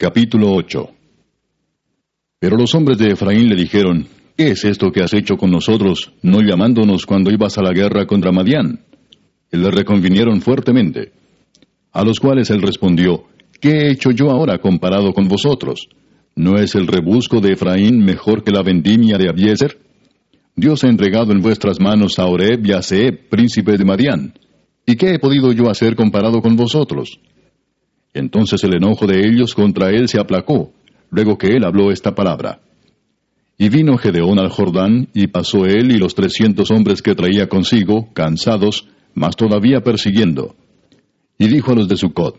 Capítulo 8 Pero los hombres de Efraín le dijeron, ¿Qué es esto que has hecho con nosotros, no llamándonos cuando ibas a la guerra contra Madián? Y le reconvinieron fuertemente. A los cuales él respondió, ¿Qué he hecho yo ahora comparado con vosotros? ¿No es el rebusco de Efraín mejor que la vendimia de Abiezer? Dios ha entregado en vuestras manos a Oreb y a Seb, príncipe de Madián. ¿Y qué he podido yo hacer comparado con vosotros? Entonces el enojo de ellos contra él se aplacó, luego que él habló esta palabra. Y vino Gedeón al Jordán, y pasó él y los trescientos hombres que traía consigo, cansados, mas todavía persiguiendo. Y dijo a los de Sucot,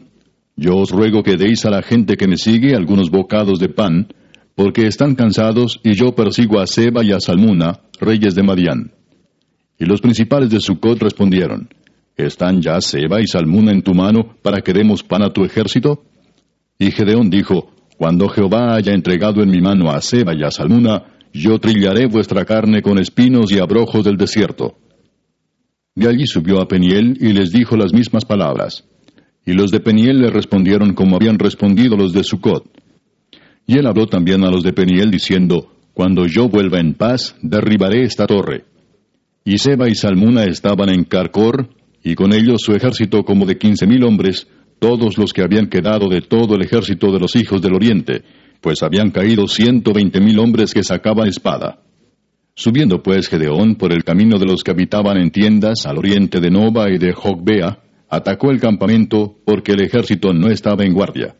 Yo os ruego que deis a la gente que me sigue algunos bocados de pan, porque están cansados, y yo persigo a Seba y a Salmuna, reyes de Madián. Y los principales de Sucot respondieron, ¿Están ya Seba y Salmuna en tu mano para que demos pan a tu ejército? Y Gedeón dijo, Cuando Jehová haya entregado en mi mano a Seba y a Salmuna, yo trillaré vuestra carne con espinos y abrojos del desierto. De allí subió a Peniel y les dijo las mismas palabras. Y los de Peniel le respondieron como habían respondido los de Sucot. Y él habló también a los de Peniel diciendo, Cuando yo vuelva en paz, derribaré esta torre. Y Seba y Salmuna estaban en Carcor, y con ellos su ejército como de quince mil hombres, todos los que habían quedado de todo el ejército de los hijos del oriente, pues habían caído ciento veinte mil hombres que sacaban espada. Subiendo pues Gedeón por el camino de los que habitaban en tiendas al oriente de Nova y de Jogbea, atacó el campamento porque el ejército no estaba en guardia.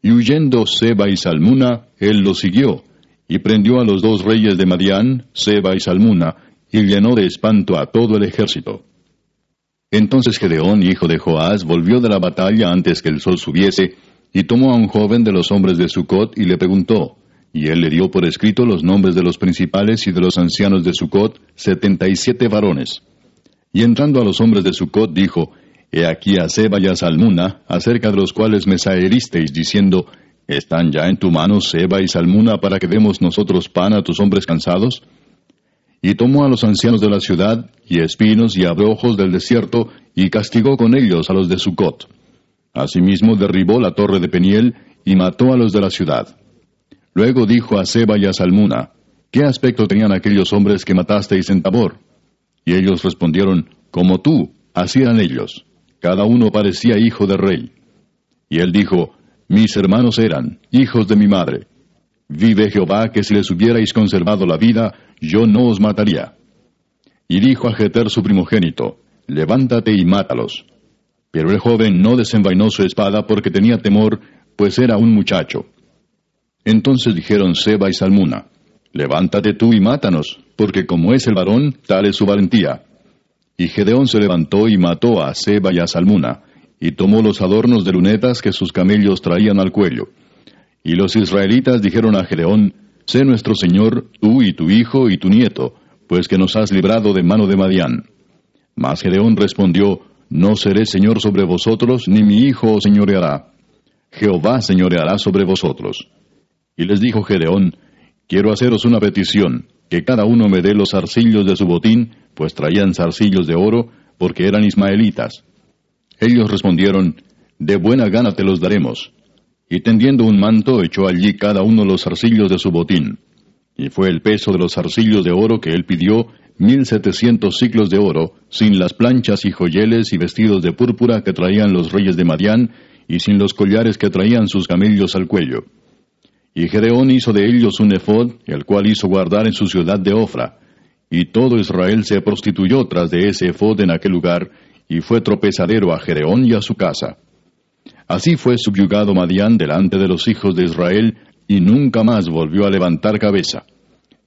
Y huyendo Seba y Salmuna, él los siguió, y prendió a los dos reyes de Madián, Seba y Salmuna, y llenó de espanto a todo el ejército. Entonces Gedeón, hijo de Joás, volvió de la batalla antes que el sol subiese, y tomó a un joven de los hombres de Sucot y le preguntó, y él le dio por escrito los nombres de los principales y de los ancianos de Sucot, setenta y siete varones. Y entrando a los hombres de Sucot dijo, He aquí a Seba y a Salmuna, acerca de los cuales me saheristeis, diciendo, ¿Están ya en tu mano Seba y Salmuna para que demos nosotros pan a tus hombres cansados? Y tomó a los ancianos de la ciudad, y espinos y abrojos del desierto, y castigó con ellos a los de Sucot. Asimismo derribó la torre de Peniel, y mató a los de la ciudad. Luego dijo a Seba y a Salmuna, ¿Qué aspecto tenían aquellos hombres que matasteis en Tabor? Y ellos respondieron, Como tú, así eran ellos. Cada uno parecía hijo de rey. Y él dijo, Mis hermanos eran, hijos de mi madre. Vive Jehová que si les hubierais conservado la vida, yo no os mataría. Y dijo a Jeter su primogénito, Levántate y mátalos. Pero el joven no desenvainó su espada porque tenía temor, pues era un muchacho. Entonces dijeron Seba y Salmuna, Levántate tú y mátanos, porque como es el varón, tal es su valentía. Y Gedeón se levantó y mató a Seba y a Salmuna, y tomó los adornos de lunetas que sus camellos traían al cuello. Y los israelitas dijeron a Gedeón, Sé nuestro Señor, tú y tu hijo y tu nieto, pues que nos has librado de mano de Madián. Mas Gedeón respondió, No seré Señor sobre vosotros, ni mi hijo os señoreará. Jehová señoreará sobre vosotros. Y les dijo Gedeón, Quiero haceros una petición, que cada uno me dé los zarcillos de su botín, pues traían zarcillos de oro, porque eran ismaelitas. Ellos respondieron, De buena gana te los daremos y tendiendo un manto echó allí cada uno los zarcillos de su botín. Y fue el peso de los zarcillos de oro que él pidió, mil setecientos ciclos de oro, sin las planchas y joyeles y vestidos de púrpura que traían los reyes de Madián, y sin los collares que traían sus camellos al cuello. Y Gedeón hizo de ellos un efod, el cual hizo guardar en su ciudad de Ofra. Y todo Israel se prostituyó tras de ese efod en aquel lugar, y fue tropezadero a Gedeón y a su casa. Así fue subyugado Madián delante de los hijos de Israel, y nunca más volvió a levantar cabeza.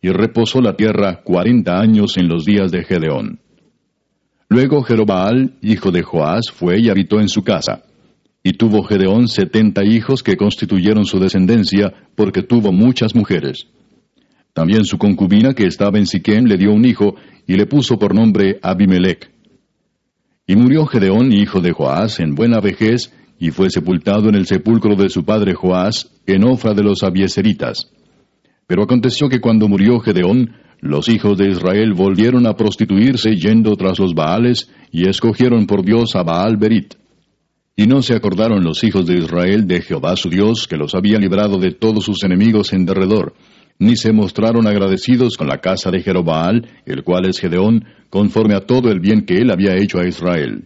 Y reposó la tierra cuarenta años en los días de Gedeón. Luego Jerobaal, hijo de Joás, fue y habitó en su casa. Y tuvo Gedeón setenta hijos que constituyeron su descendencia, porque tuvo muchas mujeres. También su concubina que estaba en Siquem le dio un hijo, y le puso por nombre Abimelech. Y murió Gedeón, hijo de Joás, en buena vejez, y fue sepultado en el sepulcro de su padre Joás, en Ofra de los Abieseritas. Pero aconteció que cuando murió Gedeón, los hijos de Israel volvieron a prostituirse yendo tras los Baales, y escogieron por Dios a Baal Berit. Y no se acordaron los hijos de Israel de Jehová su Dios, que los había librado de todos sus enemigos en derredor, ni se mostraron agradecidos con la casa de Jerobaal, el cual es Gedeón, conforme a todo el bien que él había hecho a Israel.